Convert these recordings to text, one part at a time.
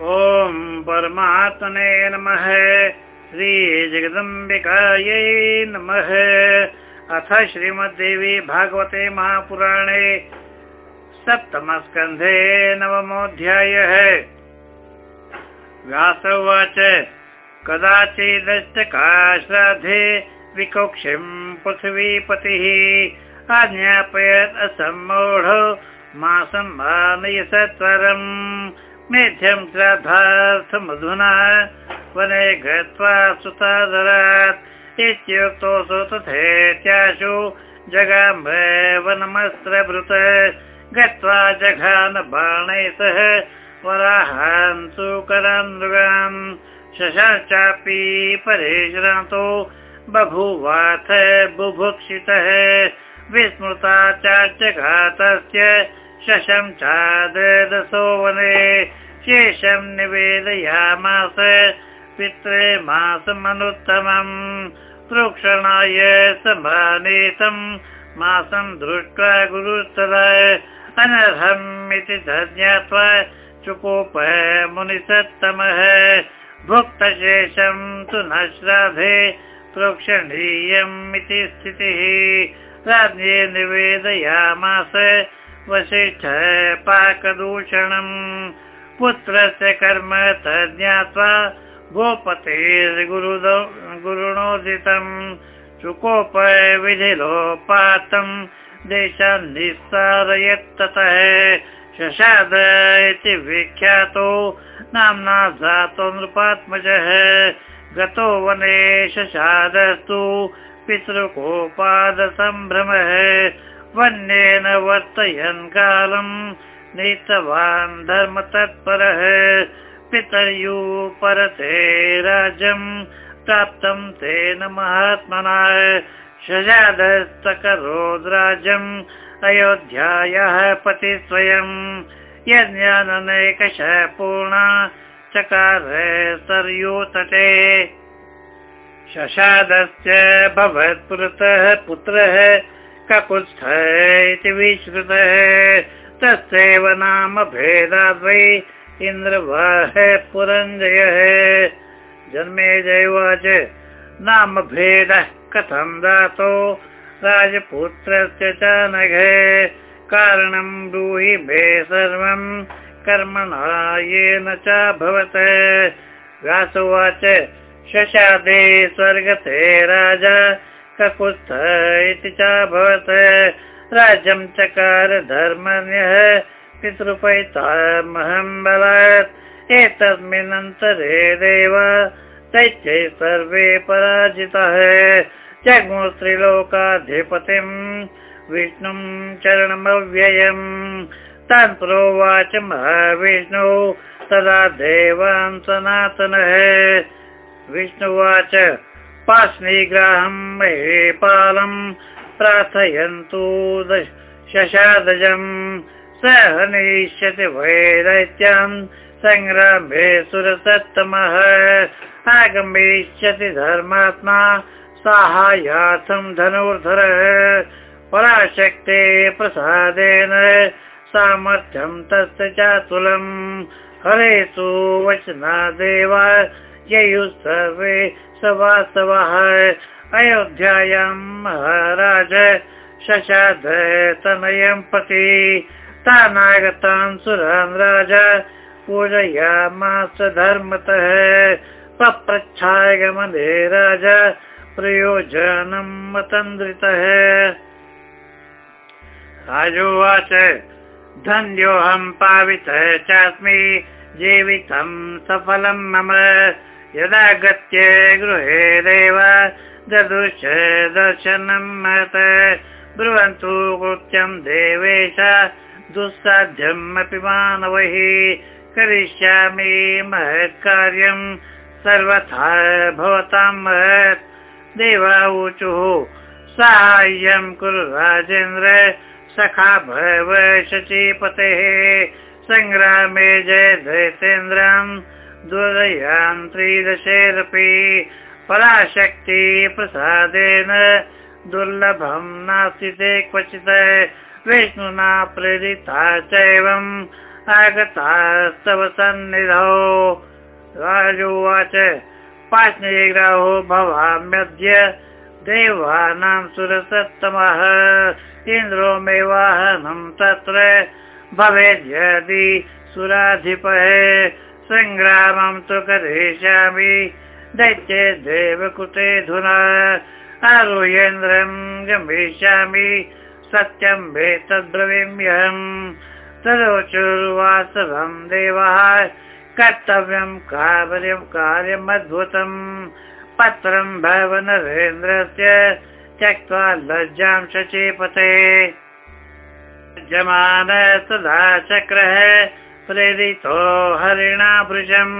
ॐ परमात्मने नमः। श्रीजगदम्बिकायै नमः। अथ श्रीमद्देवी भागवते महापुराणे सप्तमस्कन्धे नवमोऽध्यायः। व्यास उवाच कदाचिदष्टका श्राद्धे विकोक्षिम् पृथिवीपतिः। आज्ञापयत् असम्मूढो मासं मानय सत्वरम् मेध्यं श्राद्धार्थमधुना वने गत्वा सुतादरात्। इत्युक्तोऽसु तथेत्याशु जगाम्ब वनमस्त्रभृत। गत्वा जघान बाणैः सह वराहान् सुकरान् मृगान्। शशाश्चापि परेश्रान्तो बभूवाथ बुभुक्षितः। विस्मृता चार्चघातस्य शशं चादसो वने शेषं निवेदयामास पित्रे मासमनुत्तमम् प्रोक्षणाय समानीतं मासं दृष्ट्वा गुरुस्तदा अनर्हम् इति ज्ञात्वा चुकोप मुनिसत्तमः भुक्तशेषं तु न श्राद्धे प्रोक्षणीयम् इति स्थितिः। राज्ञे निवेदयामास वसिष्ठ पाकदूषणम्। पुत्रस्य कर्म तज्ज्ञात्वा गुरुणोदितम्। सुकोप विधिलोपातम् देशान् निस्सारयत्ततः शशाद इति विख्यातो। नाम्ना जातो नृपात्मजः गतो वने शशादस्तु। पितृकोपादसम्भ्रमः वन्येन वर्तयन् कालम् नीतवान् धर्मतत्परः पितर्यु परते राज्यम् प्राप्तं तेन महात्मना। शजादस्तकरोद् राज्यम् अयोध्यायाः पति स्वयम् यज्ञाननेकश पूर्णा चकार सरयूतटे शशादस्य भवत्पुरतः पुत्रः ककुत्स्थ इति विश्रुतः तस्यैव नाम भेदाद्वै इन्द्रवाह पुरञ्जयः। जन्मे जैवाच नाम भेदः कथं दातो राजपुत्रस्य च नघ कारणं ब्रूहि मे कर्मणा येन च भवत् व्यासुवाच शशादे स्वर्गते राजा ककुत्थ इति च भवत्। राज्यं चकार धर्मन्यः पितृपैतामहं बलात्। एतस्मिन्नन्तरे देव दैत्यै सर्वे पराजितः। जग्मुस्त्रिलोकाधिपतिम् विष्णुं चरणमव्ययम्। तान् प्रोवाच महाविष्णु तदा देवान् सनातनः। विष्णुवाच पास्निग्राहम् महेपालम् प्रार्थयन्तु शशादजम् स हनिष्यति वैदैत्यान् सङ्ग्रामे सुरसत्तमः। आगमिष्यति धर्मात्मा साहाय्यार्थम् धनुर्धरः। पराशक्ते प्रसादेन सामर्थ्यम् तस्य चातुलम्। हरे सुवचना देवा ययुः सर्वे सवासवः अयोध्यायां महाराज शशाद तनयं पति। तानागतान् सुरान् राजा पूजयामास धर्मतः। पप्रच्छायगमने राजा प्रयोजनं मतन्द्रितः। राजोवाच धन्योऽहं पावितः चास्मि जीवितं सफलं मम यदा गत्य गृहे देव ददृश दर्शनं महत ब्रुवन्तु कृत्यं देवेश दुस्साध्यम् अपि मानवैः। करिष्यामि महत् कार्यं सर्वथा भवतां महत्। देवाऊचुः साहाय्यं कुरु राजेन्द्र। सखा भव शचीपतेः। सङ्ग्रामे जय दैतेन्द्रम् दुर्दयान् त्रिदशेरपि पराशक्ति प्रसादेन दुर्लभं नास्ति ते क्वचित्। विष्णुना प्रेरिता चैवम् आगतास्तव सन्निधौ। राजोवाच पाष्णिग्राहो भवाम्यद्य देवानां सुरसत्तमः। इन्द्रो मे वाहनं तत्र भवेद् यदि सुराधिपः सङ्ग्रामं तु करिष्यामि। दैत्ये देवकृते धुना आरुहेन्द्रं गमिष्यामि। सत्यं वेतद्ब्रवीम्यहम् तदोचुर्वासवं देवः कर्तव्यं कार्यं कार्यमद्भुतम् पत्रं भव नरेन्द्रस्य त्यक्त्वा लज्जां शचीपते। जमान सदा चक्रः प्रेरितो हरिणा भृशम्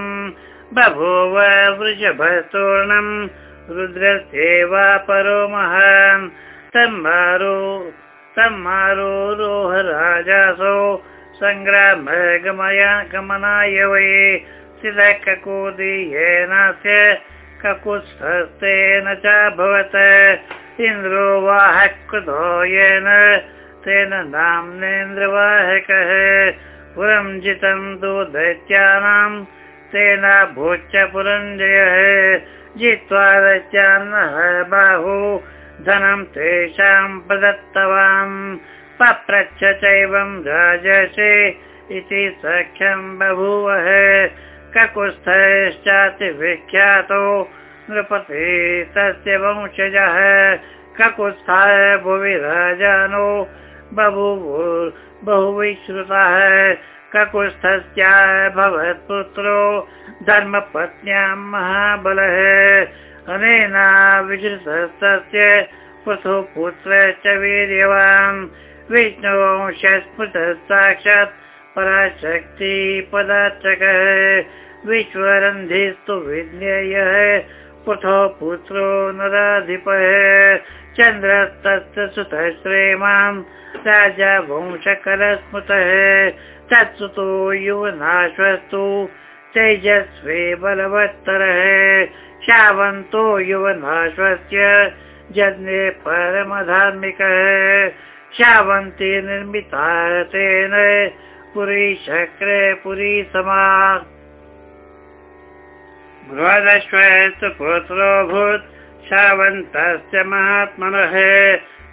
बभूव वृषभतोर्णम् रुद्रस्येव परो तम्मारो तम्मारोह राजासो सङ्ग्राम गमय गमनाय वै। शिलककोदीयेनास्य ककुत्स्थस्तेन च भवत्। इन्द्रो वाहकृतो येन तेन नाम्नेन्द्रवाहकः पुरं जितं तु दैत्यानां तेन भूच्च पुरञ्जयः जित्वा दैत्यान्नः बाहु धनं तेषां प्रदत्तवान्। पप्रच्छ चैवं राजसे इति सख्यं बभूवः। ककुत्स्थश्चातिविख्यातो नृपते तस्य वंशजः। ककुत्स्थाय भुवि राजानो बहुविश्रुतः ककुत्स्थस्याभवत्पुत्रो धर्मपत्न्यां महाबलः। अनेन विश्रुतस्तस्य पुथो पुत्र च वीर्यवान्। विष्णुवंशस्मृतः साक्षात् पराशक्ति पदार्थकः विश्वरन्धिस्तु विज्ञेयः, पुथो पुत्रो नराधिपः। चन्द्रस्तस्य सुतः श्रेमान् राजा वंशकरस्मृतः तत्सुतो युवनाश्वस्तु तेजस्वी बलवत्तरः। शावन्तो युवनाश्वस्य जन्मे परमधार्मिकः। शावन्ती निर्मिता तेन पुरी शक्रे पुरी समा। बृहदश्वस्तु पुत्रोऽभूत् शावन्तस्य महात्मनः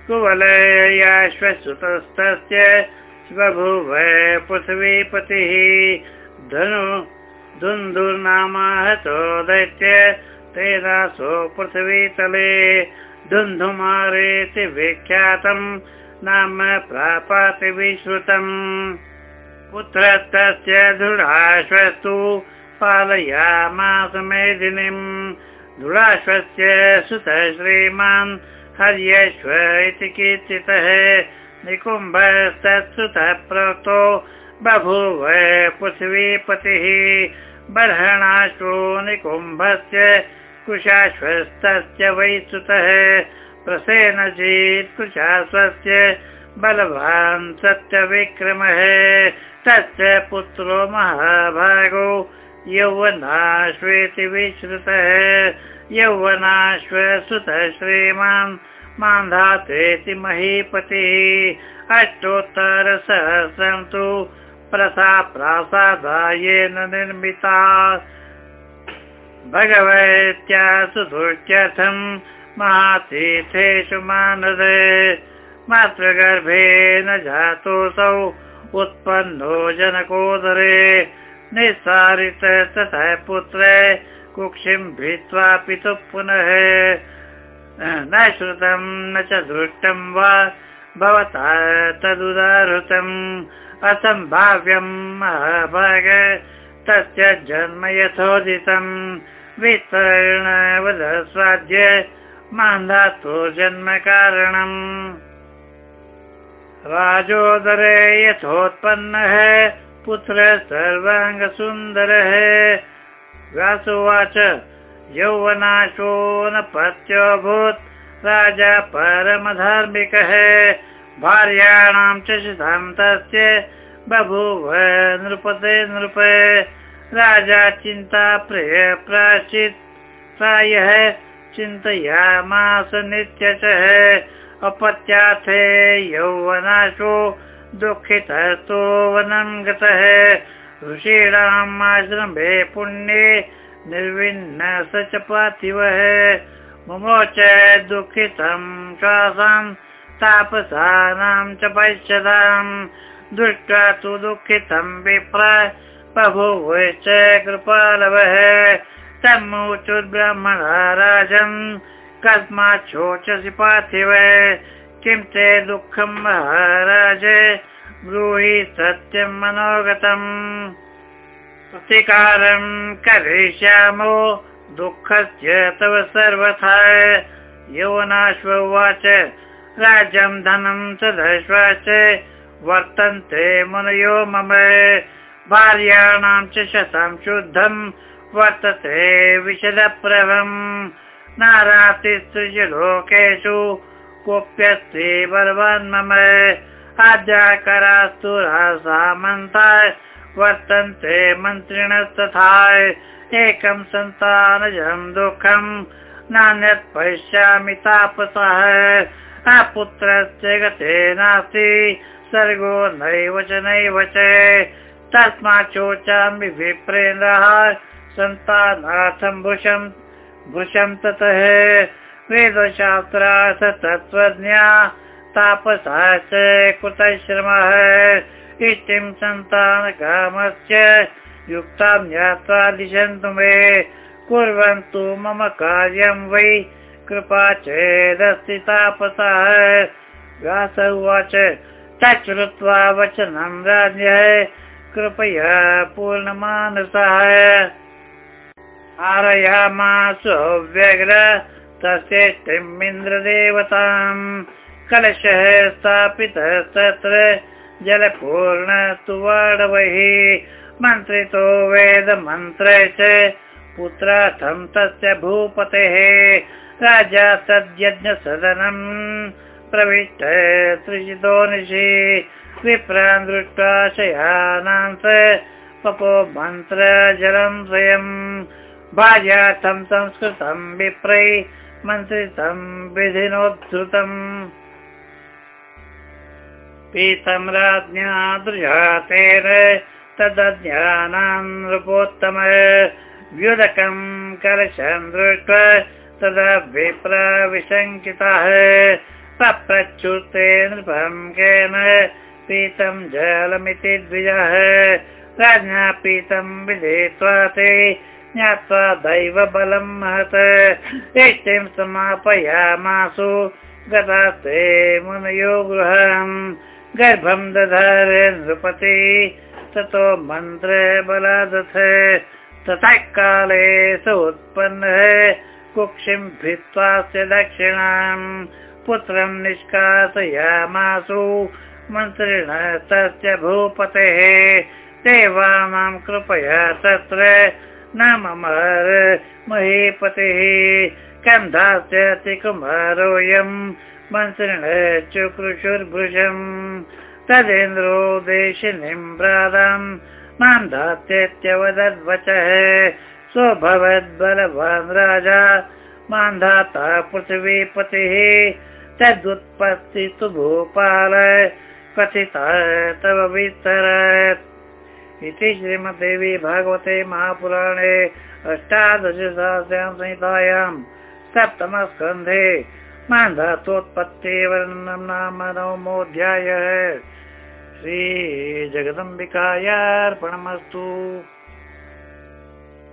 कुवलयाश्वसुतस्तस्य बभूव पृथ्वीपतिः। धनु धुन्धुर्नामाहतो दैत्य तेनासो पृथ्वीतले। धुन्धुमारेति विख्यातम् नाम प्रापाति विश्रुतम्। पुत्रस्तस्य दृढाश्वस्तु पालयामास मेदिनीम् दृढाश्वस्य सुतः श्रीमान् हर्यश्व इति कीर्तितः निकुम्भस्तत्सुतः प्रोक्तो बभूव पृथ्वीपतिः बर्हणाश्वो निकुम्भस्य कुशाश्वस्तस्य वै सुतः प्रसेनजीत् कुशाश्वस्य बलवान् सत्यविक्रमः तस्य पुत्रो महाभागो यौवनाश्वेति विश्रुतः यौवनाश्वसुतः श्रीमान् मान्धातेति महीपतिः। अष्टोत्तरसहस्रं तु प्रसा प्रासादायेन निर्मिता। भगवत्या सुदुत्यर्थम् महातीर्थेषु मानद। मातृगर्भेन जातोऽसौ उत्पन्नो जनकोदरे। निस्सारित ततः पुत्र कुक्षिं भित्त्वा पितुः पुनः। न श्रुतं न च दृष्टं वा भवता तदुदाहृतम्। असम्भाव्यं महाभाग तस्य जन्म यथोदितम् वितरणवदस्वाद्य मान्धातो जन्म कारणम्। राजोदरे यथोत्पन्नः पुत्र सर्वाङ्गसुन्दरः व्यासुवाच यौवनाशो न पत्योऽभूत् राजा परमधार्मिकः भार्याणां च शितां तस्य बभूव नृपते नृप राजा चिन्ता प्रिय प्राचित् प्रायः चिन्तयामास नित्यशः अपत्याथे यौवनाशो दुःखितस्तो वनं गतः ऋषीणाम् आश्रमे पुण्ये निर्विन्न स च पार्थिवः। मुमोच दुःखितं श्वासां, तापसानां च पश्यताम् दृष्ट्वा तु दुःखितं विप्र बभूवश्च कृपालवः। तमुचुर्ब्राह्मणा राजन् कस्मात् शोचसि पार्थिव। किं ते दुःखं महाराज? ब्रूहि सत्यं मनोगतम्। प्रतिकारं करिष्यामो दुःखस्य तव सर्वथा। यौवनाश्व उवाच राज्यं धनं दश्वाश्च वर्तन्ते मुनयो मम। भार्याणां च शतं शुद्धं वर्तते विशदप्रभम्। नारातिसृज लोकेषु कोऽप्यस्ति बलवान् मम सामन्ता वर्तन्ते मन्त्रिणस्तथा एकं सन्तानजं दुःखं नान्यत् पश्यामि तापसः। अपुत्रस्य गते नास्ति सर्गो नैव च नैव च। तस्मात् शोचामि विप्रेन्द्रः सन्तानार्थं भुषं भुषं ततः। वेदशास्त्रार्थ तत्त्वज्ञा तापसा च कृतश्रमः इष्टिं सन्तानकामस्य युक्तां ज्ञात्वा दिशन्तु मे। कुर्वन्तु मम कार्यं वै। कृपा चेदस्ति तापसः। व्यास उवाच तच्छ्रुत्वा वचनं राज्ञः। कृपया पूर्णमानसः। आरयामासु व्यग्र तस्येष्टिम् इन्द्रदेवताम् कलशः स्थापितः तत्र वेदमन्त्रे च पुत्रार्थं तस्य भूपतेः। राजा तद्यज्ञसदनम् प्रविष्ट सृजितो निशि। विप्रान् दृष्ट्वा शयानान् पपो मन्त्र जलं स्वयं। भार्यार्थं संस्कृतं विप्रै मन्त्रितं विधिनोद्धृतम् पीतं राज्ञा दृजातेन तदज्ञानान् नृपोत्तम व्युदकं कलशं दृष्ट्वा तदा विप्र विशङ्कितः पप्रच्युते नृपं केन पीतं जलमिति द्विजः। राज्ञा पीतं विदित्वा ते ज्ञात्वा दैव बलं महत्। इष्टिं समापयामासु गतास्ते मुनयो गृहम् गर्भं दधार नृपति ततो मन्त्र बलादथ ततः काले स उत्पन्नः कुक्षिं भित्त्वास्य दक्षिणाम् पुत्रं निष्कासयामासु मन्त्रिण तस्य भूपतेः देवानां कृपया तत्र न मम महीपतिः कन्धास्यति कुमारोऽयम् मन्त्रिण चुकृशुर्भृशम् तदेन्द्रो देशिनीं प्रादाम् मां धात्येत्यवदद्वचः सोऽभवद्बलवान् राजा मां धाता पृथिवीपतिः तदुत्पत्तिस्तु भूपाल कथिता तव विस्तरत् इति श्रीमद्देवी भागवते महापुराणे अष्टादशसहस्रां संहितायां सप्तमस्कन्धे मान्धातोत्पत्तिवर्णनं नाम नवमोऽध्यायः। श्रीजगदम्बिकायार्पणमस्तु